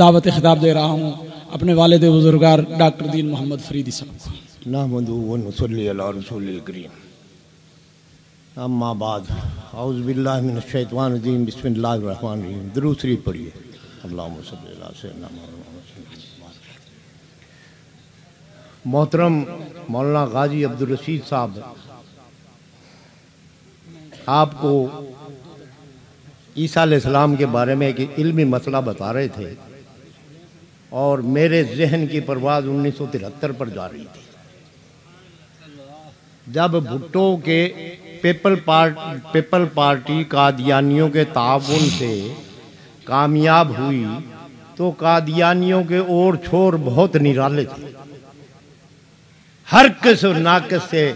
دعوت خطاب دے رہا ہوں، اپنے والد بزرگار ڈاکٹر دین محمد فریدی صاحب کو۔ نحمدو و رسول الکریم۔ اما بعد، اعوذ باللہ من الشیطان الرجیم، بسم اللہ الرحمن الرحیم۔ درود شریف پڑھیے۔ اللہم صلی اللہ سیدنا محمد محترم مولانا غازی عبدالرشید صاحب، آپ کو عیسیٰ علیہ السلام کے بارے میں ایک علمی مسئلہ بتا رہے تھے۔ اور میرے ذہن کی پرواز انیس سو ترہتر پر جا رہی تھی۔ جب بھٹو کے پیپل پارٹ، پیپل پارٹی قادیانیوں کے تعاون سے کامیاب ہوئی، تو قادیانیوں کے اور چھوڑ بہت نرالے تھے۔ ہر کس ناقص سے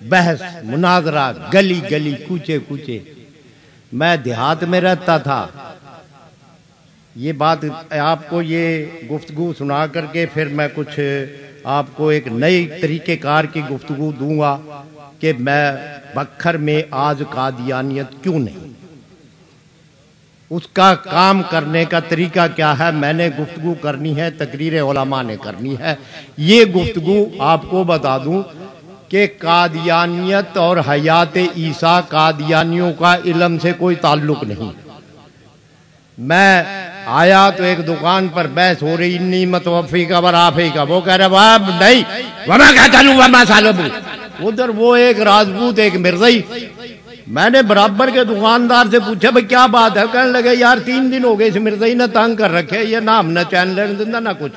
بحث، مناظرہ، گلی گلی، کوچے کوچے۔ میں دیہات میں رہتا تھا۔ یہ بات آپ کو یہ گفتگو سنا کر کے پھر میں کچھ آپ کو ایک نئی طریقہ کار کی گفتگو دوں گا کہ میں بکھر میں آج قادیانیت کیوں نہیں؟ اس کا کام کرنے کا طریقہ کیا ہے؟ میں نے گفتگو کرنی ہے، تقریر علماء نے کرنی ہے۔ یہ گفتگو آپ کو بتا دوں کہ قادیانیت اور حیات عیسیٰ قادیانیوں کا علم سے کوئی تعلق نہیں۔ میں آیا تو ایک دکان پر بحث ہو رہی، انی متوفی کا برافی کا۔ وہ کہہ رہے وہ نہیں۔ وما کہتا لوں وما سالبو ادھر وہ ایک راجپوت، ایک مرزئی میں نے برابر کے دکاندار سے پوچھا، بھائی کیا بات ہے؟ کہنے لگے، یار تین دن ہو گئے، اس مرزئی نے تنگ کر رکھے، یہ نام نہ چین لینے دینا نہ کچھ۔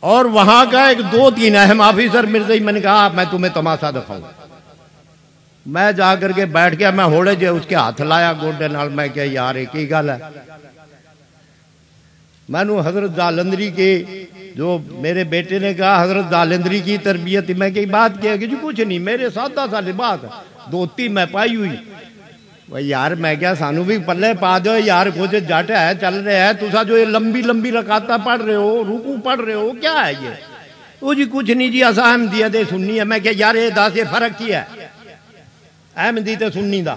اور وہاں کا ایک دو تین اہم آفیسر مرزئی میں نے کہا میں تمہیں تماشا دکھاؤں۔ میں جا کر کے بیٹھ گیا، میں ہوڑے جو اس کے ہاتھ لایا گوڈے نال، میں کیا یار ایک ہی گل ہے؟ میں نے حضرت جالندری کے جو میرے بیٹے نے کہا، حضرت جالندری کی تربیت، میں کئی بات کیا کہ جی کچھ نہیں، میرے سادہ سا لباس دوتی میں پائی ہوئی۔ وہ یار، میں کیا سانو بھی پلے پا دو، یار، کچھ جٹ ہے، چل رہے ہے۔ تو جو یہ لمبی لمبی رکاتا پڑھ رہے ہو رکو پڑھ رہے ہو، کیا ہے یہ؟ وہ جی کچھ نہیں جی اصا احمدیت سننی ہے۔ میں کیا یار، یہ دس یہ فرق کی ہے؟ احمدی تے سننی دا۔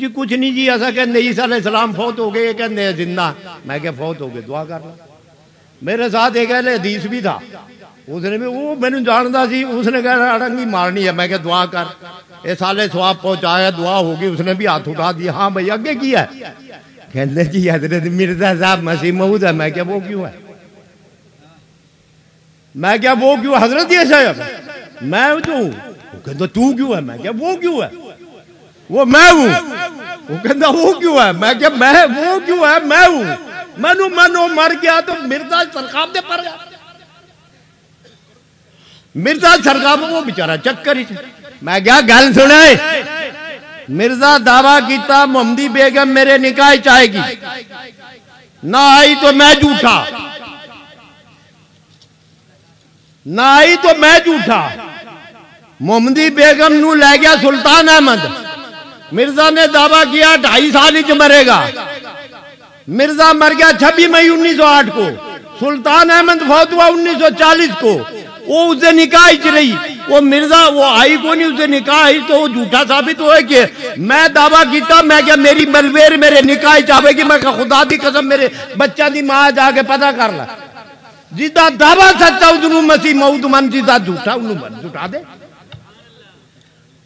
جی کچھ نہیں جی ایسا کہ عیسیٰ علیہ السلام فوت ہو گئے کہ زندہ۔ میں کہ فوت ہو گئے، دعا کر لوں میرے ساتھ ایک اہل حدیث بھی تھا۔ اس نے بھی، وہ میں جانتا سی، اس نے کہا اڑنگی مارنی ہے۔ میں کہ دعا کر۔ یہ سالے سواب پہنچایا، دعا ہوگی، اس نے بھی ہاتھ اٹھا دیا۔ ہاں بھائی، اگے کیا ہے؟ کہتے جی حضرت مرزا صاحب مسیح مود ہے۔ میں کیا وہ کیوں ہے؟ میں کیا وہ کیوں حضرت یہ صاحب میں جو کہتا تو کیوں ہے؟ میں کیا وہ کیوں ہے؟ وہ میں ہوں۔ وہ کہتا وہ کیوں ہے؟ میں کیا میں وہ کیوں ہے؟ میں ہوں۔ منو منو مر گیا تو مرزا سرکاب دے پر۔ گیا مرزا سرکاب وہ بیچارہ چکر ہی میں کیا گل سنے۔ مرزا دعویٰ کیتا، محمدی بیگم میرے نکاح چاہے گی۔ نہ آئی تو میں جھوٹا۔ نہ آئی تو میں جھوٹا۔ محمدی بیگم نو لے گیا سلطان احمد۔ مرزا نے دعویٰ کیا ڈھائی سال ہی مرے گا۔ مرزا مر گیا چھبی مئی انیس سو آٹھ کو۔ سلطان احمد فوت ہوا انیس سو چالیس کو۔ وہ اسے نکاح چ رہی۔ وہ مرزا، وہ آئی کو نہیں اسے نکاح ہی تو وہ جھوٹا ثابت ہوئے کہ میں دعویٰ کیتا، میں کیا میری ملویر میرے نکاح چاہے گی۔ میں خدا دی قسم میرے بچہ دی ماں جا کے پتہ کر لا۔ جیتا دعویٰ سچا انہوں مسیح موت من، جیتا جھوٹا انہوں جھوٹا دے۔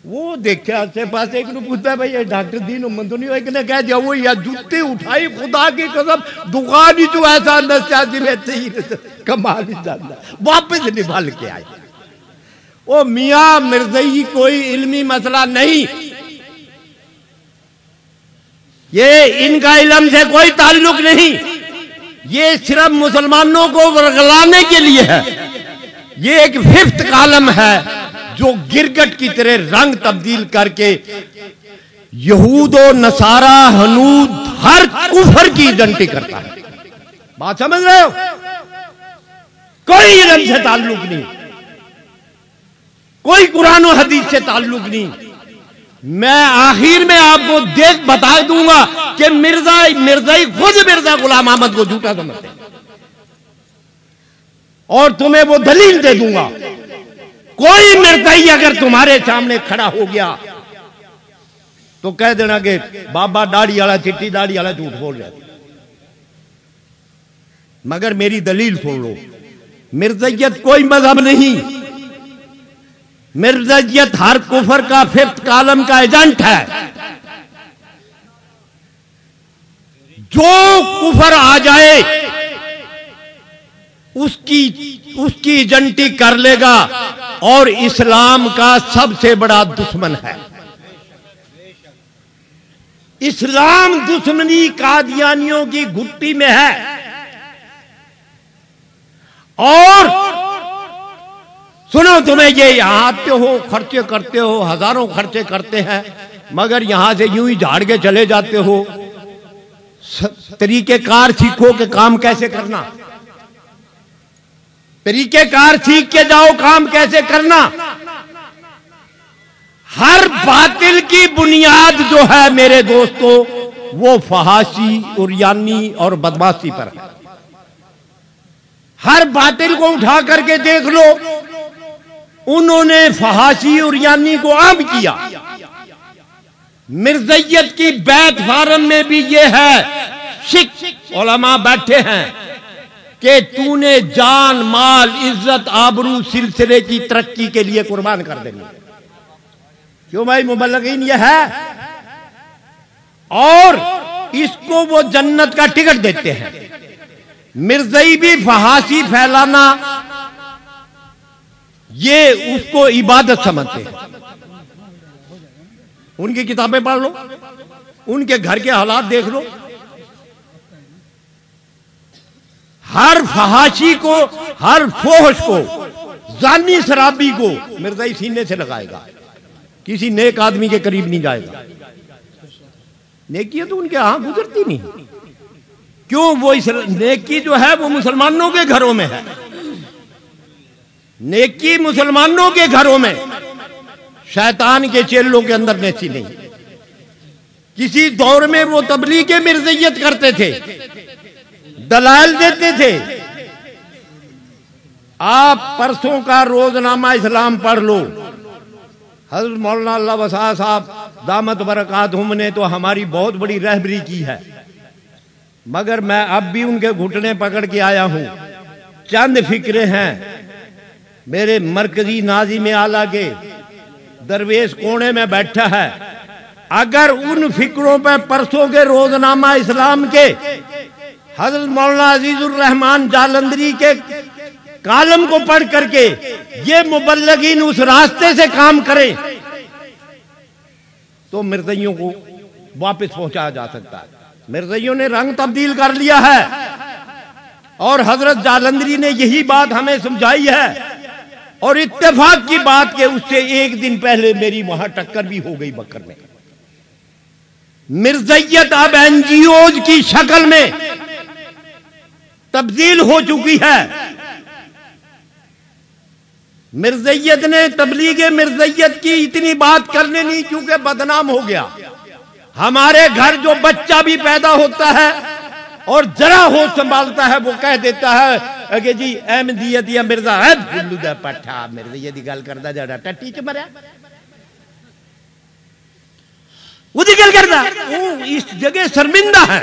وہ دیکھے آسے پاس ایک نے پوچھتا ہے بھائی، یہ ڈاکٹر دین امن تو نہیں ہو؟ ایک نے کہہ دیا، وہ یا جوتے اٹھائی، خدا کی قسم، دکان ہی جو ایسا نسیا جی میں تھی کمال ہی جانتا واپس نبھال کے آئے۔ وہ میاں مرزئی کوئی علمی مسئلہ نہیں۔ یہ ان کا علم سے کوئی تعلق نہیں۔ یہ صرف مسلمانوں کو ورگلانے کے لیے ہے۔ یہ ایک ففتھ کالم ہے۔ جو گرگٹ کی طرح رنگ تبدیل کر کے یہود و نصارہ حنود ہر کفر کی ایڈنٹی کرتا ہے۔ بات سمجھ رہے ہو؟ کوئی علم سے تعلق نہیں۔ کوئی قرآن و حدیث سے تعلق نہیں۔ میں آخر میں آپ کو دیکھ بتا دوں گا کہ مرزا مرزائی خود مرزا غلام احمد کو جھوٹا سمجھتے اور تمہیں وہ دلیل دے دوں گا۔ کوئی مرتائی اگر تمہارے سامنے کھڑا ہو گیا، تو کہہ دینا کہ بابا داڑی والا چٹی داڑی والا جھوٹ بول رہا مگر میری دلیل سن لو، مرزیت کوئی مذہب نہیں۔ مرزیت ہر کفر کا ففتھ کالم کا ایجنٹ ہے۔ جو کفر آ جائے اس کی اس کی ایجنٹی کر لے گا اور اسلام کا سب سے بڑا دشمن ہے۔ اسلام دشمنی قادیانیوں کی گٹی میں ہے۔ اور سنو تمہیں یہ یہاں آتے ہو، خرچے کرتے ہو، ہزاروں خرچے کرتے ہیں، مگر یہاں سے یوں ہی جھاڑ کے چلے جاتے ہو۔ طریقے کار سیکھو کہ کام کیسے کرنا۔ طریقے کار سیکھ کے جاؤ، کام کیسے کرنا؟ ہر باطل کی بنیاد جو ہے میرے دوستوں وہ فحاشی اور یعنی اور بدماشی پر ہے۔ ہر باطل کو اٹھا کر کے دیکھ لو، انہوں نے فحاشی اور یعنی کو عام کیا۔ مرزیت کی بیت فارم میں بھی یہ ہے، شک علماء بیٹھے ہیں۔ کہ تو نے جان، مال، عزت، آبرو سلسلے کی ترقی کے لیے قربان کر دیں گے۔ کیوں بھائی؟ مبلغین یہ ہے۔ اور اس کو وہ جنت کا ٹکٹ دیتے ہیں۔ مرزئی بھی فہاسی پھیلانا، یہ اس کو عبادت سمجھتے ہیں۔ ان کی کتابیں پڑھ لو، ان کے گھر کے حالات دیکھ لو۔ ہر فہاشی کو، ہر فوش کو، زانی شرابی کو مرزائی سینے سے لگائے گا۔ کسی نیک آدمی کے قریب نہیں جائے گا۔ نیکی تو ان کے ہاں گزرتی نہیں۔ کیوں وہ نیکی جو ہے وہ مسلمانوں کے گھروں میں ہے؟ نیکی مسلمانوں کے گھروں میں شیطان کے چیلوں کے اندر نیچی نہیں۔ کسی دور میں وہ تبلیغ مرزیت کرتے تھے۔ دلائل دیتے تھے۔ آپ پرسوں کا روزنامہ اسلام پڑھ لو۔ حضرت مولانا اللہ وسا صاحب، دامت برکات، ہم نے تو ہماری بہت بڑی رہبری کی ہے۔ مگر میں اب بھی ان کے گھٹنے پکڑ کے آیا ہوں۔ چند فکرے ہیں۔ میرے مرکزی نازی میں آلہ کے درویش کونے میں بیٹھا ہے۔ اگر ان فکروں پہ پرسوں کے روزنامہ اسلام کے حضرت مولانا عزیز الرحمان جالندری کے کالم کو پڑھ کر کے یہ مبلغین اس راستے سے کام کریں تو مرزیوں کو واپس پہنچایا جا سکتا ہے۔ مرزیوں نے رنگ تبدیل کر لیا ہے۔ اور حضرت جالندری نے یہی بات ہمیں سمجھائی ہے۔ اور اتفاق کی بات کہ اس سے ایک دن پہلے میری وہاں ٹکر بھی ہو گئی بکر میں۔ مرزیت اب این جی اوز کی شکل میں تبدیل ہو چکی ہے۔ مرزیت نے تبلیغ مرزیت کی اتنی بات کرنے نہیں کیونکہ بدنام ہو گیا۔ ہمارے گھر جو بچہ بھی پیدا ہوتا ہے اور ذرا ہو سنبھالتا ہے، وہ کہہ دیتا ہے کہ جی احمدیت یا مرزا ہے پٹھا، مرزیت کی گل کرتا جا ٹٹی چ مریا۔ وہ گل کرتا اس جگہ شرمندہ ہے۔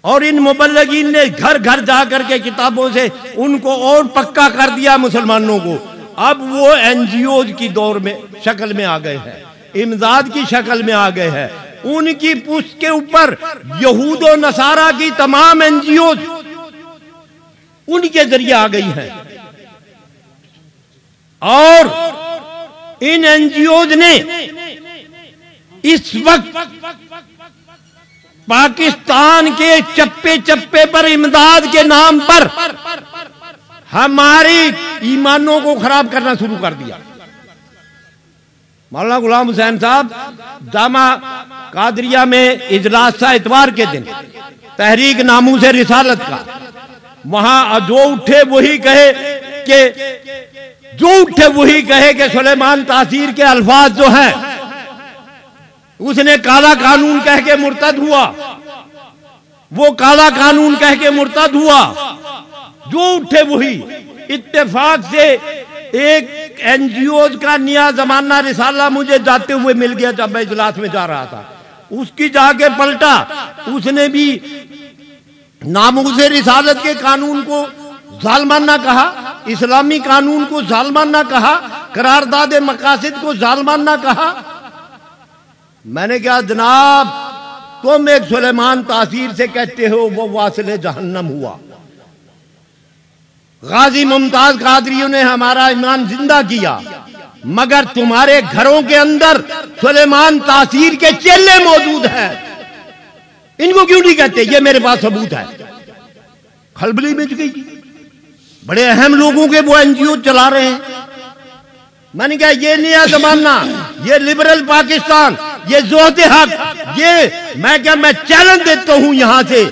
اور ان مبلغین نے گھر گھر جا کر کے کتابوں سے ان کو اور پکا کر دیا مسلمانوں کو۔ اب وہ این جی اوز کی دور میں شکل میں آ گئے ہیں۔ امداد کی شکل میں آ گئے ہیں۔ ان کی پوچھ کے اوپر یہود و نصارہ کی تمام این جی اوز ان کے ذریعے آ گئی ہیں۔ اور ان این جی اوز نے اس وقت پاکستان کے چپے چپے پر، امداد کے نام پر ہماری ایمانوں کو خراب کرنا شروع کر دیا۔ مولانا غلام حسین صاحب جامع قادریہ میں اجلاس تھا اتوار کے دن، تحریک ناموں سے رسالت کا۔ وہاں جو اٹھے وہی کہے کہ، جو اٹھے وہی کہے کہ سلیمان تاثیر کے الفاظ جو ہیں اس نے کالا قانون کہہ کے مرتد ہوا۔ وہ کالا قانون کہہ کے مرتد ہوا۔ جو اٹھے وہی۔ اتفاق سے ایک این جی اوز کا نیا زمانہ رسالہ مجھے جاتے ہوئے مل گیا جب میں اجلاس میں جا رہا تھا۔ اس کی جا کے پلٹا۔ اس نے بھی ناموز رسالت کے قانون کو ظالمانہ کہا، اسلامی قانون کو ظالمانہ کہا، قرارداد مقاصد کو ظالمانہ کہا۔ میں نے کہا، جناب، تم ایک سلیمان تاثیر سے کہتے ہو، وہ واصل جہنم ہوا۔ غازی ممتاز قادریوں نے ہمارا ایمان زندہ کیا، مگر تمہارے گھروں کے اندر سلیمان تاثیر کے چیلے موجود ہیں۔ ان کو کیوں نہیں کہتے؟ یہ میرے پاس ثبوت ہے۔ کھلبلی میں گئی۔ بڑے اہم لوگوں کے وہ این جی او چلا رہے ہیں۔ میں نے کہا، یہ نیا زمانہ، یہ لبرل پاکستان۔ یہ زہد حق۔ یہ میں کیا میں چیلنج دیتا ہوں یہاں سے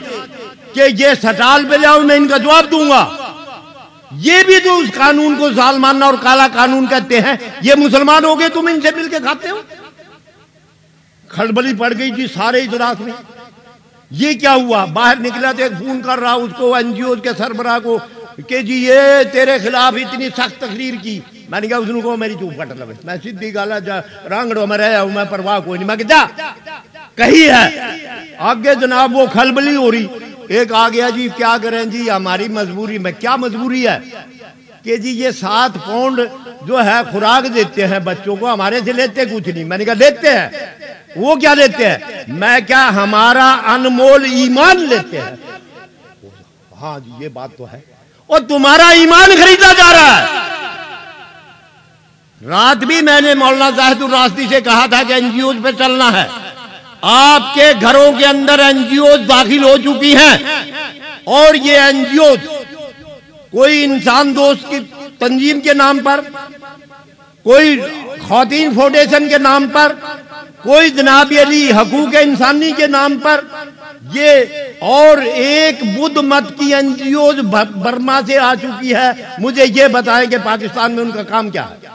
کہ یہ سٹال پہ جاؤ میں ان کا جواب دوں گا۔ یہ بھی تو اس قانون کو ظالمانہ اور کالا قانون کہتے ہیں۔ یہ مسلمان ہو گئے، تم ان سے مل کے کھاتے ہو۔ کھڑبلی پڑ گئی تھی سارے اجلاس میں۔ یہ کیا ہوا؟ باہر نکلا تو ایک فون کر رہا، اس کو این جی او کے سربراہ کو کہ جی یہ تیرے خلاف اتنی سخت تقریر کی۔ میں نے کہا اس کو میری چوپ کٹ لگے میں سیدھی گالا جا رانگڑوں میں رہا ہوں، میں پرواہ کوئی نہیں۔ میں کہ جا۔ کہی ہے۔ آگے جناب وہ کھلبلی ہو رہی۔ ایک آ گیا جی کیا کریں؟ جی ہماری مجبوری، میں کیا مجبوری ہے؟ کہ جی یہ سات پاؤنڈ جو ہے، خوراک دیتے ہیں بچوں کو، ہمارے سے لیتے کچھ نہیں۔ میں نے کہا، لیتے ہیں۔ وہ کیا لیتے ہیں؟ میں کیا ہمارا انمول ایمان لیتے ہیں؟ ہاں جی یہ بات تو ہے۔ اور تمہارا ایمان خریدا جا رہا ہے۔ رات بھی میں نے مولانا زاہد الراستی سے کہا تھا کہ این جی اوز پہ چلنا ہے۔ آپ کے گھروں کے اندر این جی اوز داخل ہو چکی ہیں۔ اور یہ این جی اوز کوئی انسان دوست کی تنظیم کے نام پر، کوئی خواتین فاؤنڈیشن کے نام پر، کوئی جناب علی حقوق انسانی کے نام پر، یہ اور ایک بدھ مت کی این جی اوز برما سے آ چکی ہے۔ مجھے یہ بتائیں کہ پاکستان میں ان کا کام کیا ہے۔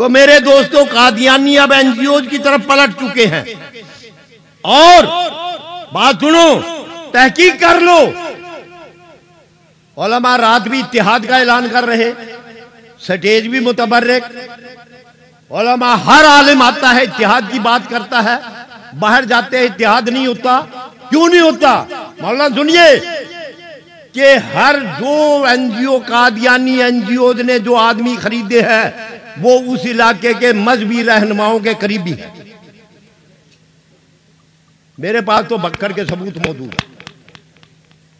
تو میرے دوستوں قادیانی اب این جی اوز کی طرف پلٹ چکے ہیں۔ اور بات سنو، تحقیق کر لو۔ علماء رات بھی اتحاد کا اعلان کر رہے، سٹیج بھی متبرک۔ علماء ہر عالم آتا ہے، اتحاد کی بات کرتا ہے۔ باہر جاتے ہیں، اتحاد نہیں ہوتا۔ کیوں نہیں ہوتا؟ مولانا سنیے۔ کہ ہر جو N G O Qadiani N G O نے جو آدمی خریدے ہیں، وہ اس علاقے کے مذہبی رہنماؤں کے قریبی ہیں۔ میرے پاس تو بکر کے ثبوت موجود ہے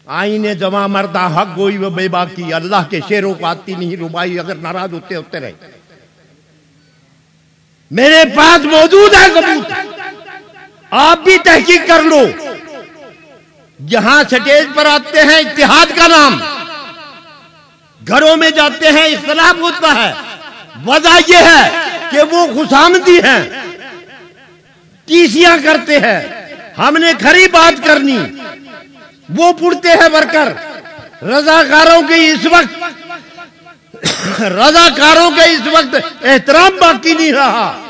آئینے جمع مردہ حق گوئی و بے باقی اللہ کے شیروں کو آتی نہیں، ربائی اگر ناراض ہوتے ہوتے رہے۔ میرے پاس موجود ہے ثبوت۔ آپ بھی تحقیق کر لو۔ جہاں سٹیج پر آتے ہیں، اتحاد کا نام۔ گھروں میں جاتے ہیں اختلاف ہوتا ہے۔ وجہ یہ ہے کہ وہ خوشامدی ہیں۔ تیسیاں کرتے ہیں۔ ہم نے کھری بات کرنی۔ وہ پڑتے ہیں برکر رضاکاروں کی اس وقت رضاکاروں کے اس وقت احترام باقی نہیں رہا۔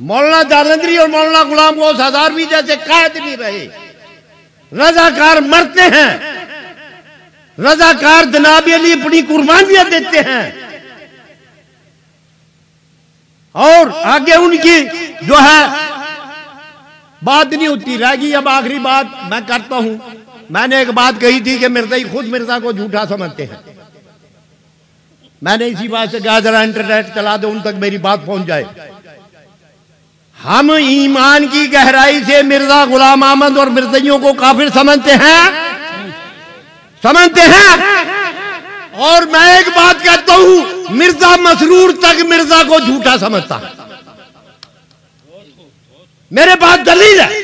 مولانا جالندری اور مولانا غلام کو ہزار بھی جیسے قائد نہیں رہے۔ رضاکار مرتے ہیں۔ رضاکار جناب علی اپنی قربانیاں دیتے ہیں۔ اور آگے ان کی جو ہے بات نہیں ہوتی، رہ گئی۔ اب آخری بات میں کرتا ہوں۔ میں نے ایک بات کہی تھی کہ مرزا ہی خود مرزا کو جھوٹا سمجھتے ہیں۔ میں نے اسی بات سے کہا، ذرا انٹرنیٹ چلا دو، ان تک میری بات پہنچ جائے۔ ہم ایمان کی گہرائی سے مرزا غلام احمد اور مرزائیوں کو کافر سمجھتے ہیں؟ سمجھتے ہیں؟ اور میں ایک بات کہتا ہوں، مرزا مسرور تک مرزا کو جھوٹا سمجھتا میرے پاس دلیل ہے۔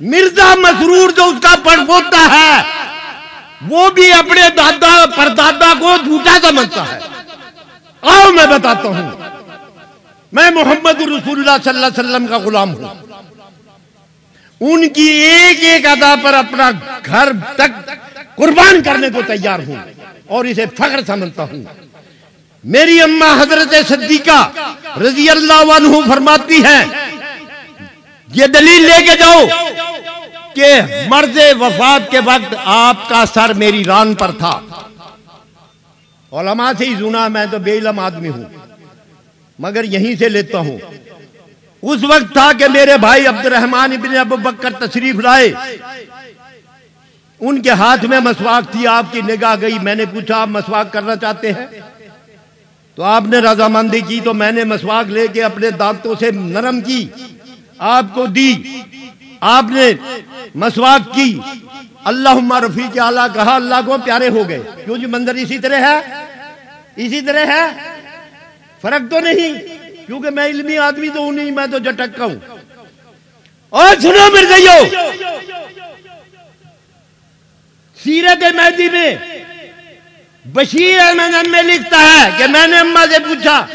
مرزا مسرور جو اس کا پڑ پوتا ہے، وہ بھی اپنے دادا، پردادا کو جھوٹا سمجھتا ہے۔ آؤ میں بتاتا ہوں میں محمد رسول اللہ صلی اللہ علیہ وسلم کا غلام ہوں۔ ان کی ایک ایک ادا پر اپنا گھر تک قربان کرنے کو تیار ہوں اور اسے فخر سمجھتا ہوں۔ میری اماں حضرت صدیقہ رضی اللہ عنہ فرماتی ہے یہ دلیل لے کے جاؤ کہ مرض وفات کے وقت آپ کا سر میری ران پر تھا۔ علماء سے ہی سنا، میں تو بے علم آدمی ہوں۔ مگر یہیں سے لیتا ہوں۔ اس وقت تھا کہ میرے بھائی عبد الرحمان ابن ابو بکر تشریف لائے۔ ان کے ہاتھ میں مسواک تھی، آپ کی نگاہ گئی۔ میں نے پوچھا، آپ مسواک کرنا چاہتے ہیں؟ تو آپ نے رضامندی کی، تو میں نے مسواک لے کے اپنے دانتوں سے نرم کی، آپ کو دی۔ آپ نے مسواک کی۔ اللہ رفیع کے آلہ کہا، اللہ کو پیارے ہو گئے۔ کیوں جی منظر اسی طرح ہے؟ اسی طرح ہے؟ فرق تو نہیں، کیونکہ میں علمی آدمی تو ہوں نہیں، میں تو جٹک کا ہوں۔ اور سنو مر گئی سیرت مہدی میں بشیر احمد میں لکھتا ہے کہ میں نے اما سے پوچھا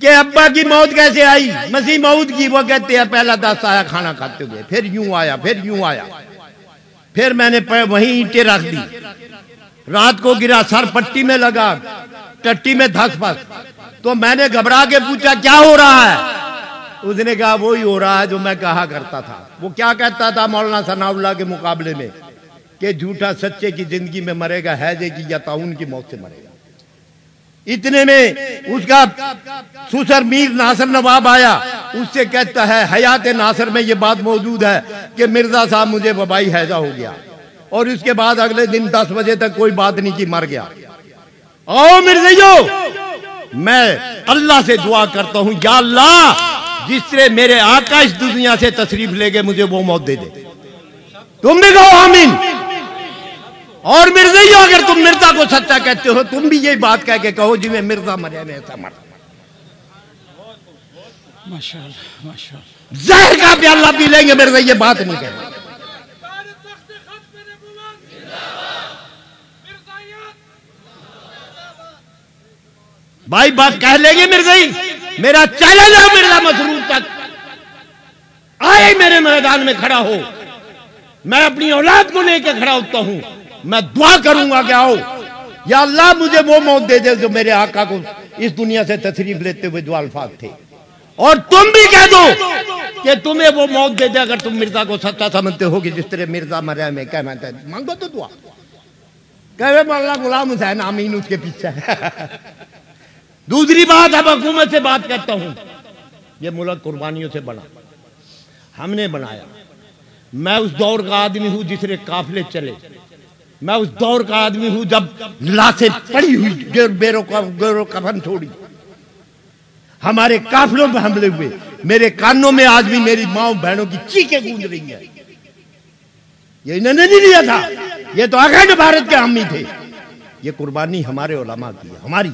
کہ ابا کی موت کیسے آئی؟ مسیح موت کی، وہ کہتے ہیں پہلا دس آیا کھانا کھاتے ہوئے، پھر یوں آیا، پھر یوں آیا۔ پھر میں نے وہیں اینٹیں رکھ دی۔ رات کو گرا، سر پٹی میں لگا۔ ٹٹی میں دھس پس تو میں نے گھبرا کے پوچھا، کیا ہو رہا ہے؟ اس نے کہا، وہی ہو رہا ہے جو میں کہا کرتا تھا۔ وہ کیا کہتا تھا مولانا ثناء اللہ کے مقابلے میں؟ کہ جھوٹا سچے کی زندگی میں مرے گا، حیضے کی یا تعاون کی موت سے مرے گا۔ اتنے میں اس کا سسر میر ناصر نواب آیا۔ اس سے کہتا ہے، حیات ناصر میں یہ بات موجود ہے کہ مرزا صاحب مجھے وبائی حیضہ ہو گیا۔ اور اس کے بعد اگلے دن دس بجے تک کوئی بات نہیں کی، مر گیا۔ او مرزیو میں اللہ سے دعا کرتا ہوں یا اللہ جس طرح میرے آقا اس دنیا سے تصریف لے گئے مجھے وہ موت دے دے۔ تم بھی کہو آمین۔ اور مرزا ہی اگر تم مرزا کو سچا کہتے ہو تم بھی یہی بات کہہ کے کہو جی میں مرزا مرے میں ایسا مر زہر کا پیالہ پی لیں گے مرزا یہ بات نہیں کہہ بھائی بات کہہ لیں گے مرزا جی؟ میرا چیلنج ہے مرزا مسرور تک۔ آئے میرے میدان میں کھڑا ہو۔ میں اپنی اولاد کو لے کے کھڑا ہوتا ہوں۔ میں دعا کروں گا کہ آؤ۔ یا اللہ مجھے وہ موت دے دے جو میرے آقا کو اس دنیا سے تصریف لیتے ہوئے دعا الفاظ تھے۔ اور تم بھی کہہ دو کہ تمہیں وہ موت دے دے اگر تم مرزا کو سچا سمجھتے ہو کہ جس طرح مرزا مریا میں کہنا ہے مانگو تو دعا۔ کہ مولانا غلام حسین آمین اس کے پیچھے۔ دوسری بات اب حکومت سے بات کرتا ہوں۔ یہ ملک قربانیوں سے بنا۔ ہم نے بنایا۔ میں اس دور کا آدمی ہوں جس نے قافلے چلے۔ میں اس دور کا آدمی ہوں جب لاشیں پڑی ہوئی بیرو گیرو کفن چھوڑی۔ ہمارے قافلوں پہ حملے ہوئے۔ میرے کانوں میں آج بھی میری ماں بہنوں کی چیخیں گونج رہی ہیں۔ یہ انہوں نے نہیں لیا تھا۔ یہ تو اکھنڈ بھارت کے حامی تھے۔ یہ قربانی ہمارے علماء کی ہے، ہماری۔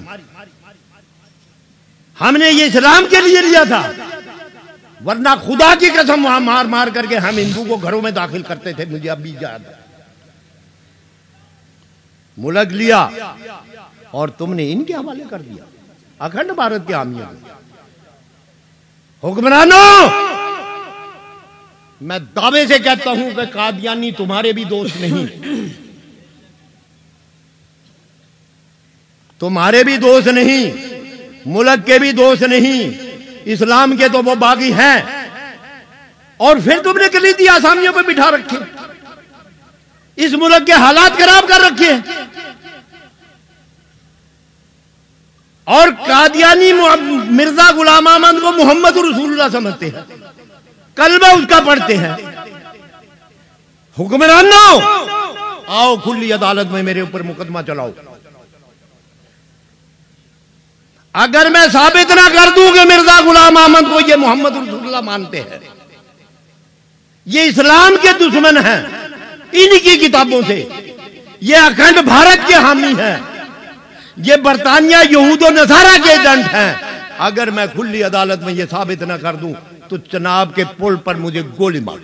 ہم نے یہ اسلام کے لیے لیا تھا۔ ورنہ خدا کی قسم وہاں مار مار کر کے ہم ہندو کو گھروں میں داخل کرتے تھے، مجھے اب بھی یاد ہے۔ ملک لیا اور تم نے ان کے حوالے کر دیا۔ اکھنڈ بھارت کے حامیوں حکمرانوں، میں دعوے سے کہتا ہوں کہ قادیانی تمہارے بھی دوست نہیں۔ تمہارے بھی دوست نہیں۔ ملک کے بھی دوست نہیں، اسلام کے تو وہ باغی ہیں۔ اور پھر تم نے کلیدی آسامیوں پہ بٹھا رکھے۔ اس ملک کے حالات خراب کر رکھے۔ اور قادیانی مرزا غلام احمد کو محمد رسول اللہ سمجھتے ہیں۔ کلمہ اس کا پڑھتے ہیں۔ حکمران حکمرانوں، آؤ کھلی عدالت میں میرے اوپر مقدمہ چلاؤ۔ اگر میں ثابت نہ کر دوں کہ مرزا غلام احمد کو یہ محمد رسول اللہ مانتے ہیں، یہ اسلام کے دشمن ہیں ان کی کتابوں سے۔ یہ اکھنڈ بھارت کے حامی ہیں۔ یہ برطانیہ یہود و نصارہ کے ایجنٹ ہیں۔ اگر میں کھلی عدالت میں یہ ثابت نہ کر دوں تو چناب کے پل پر مجھے گولی مار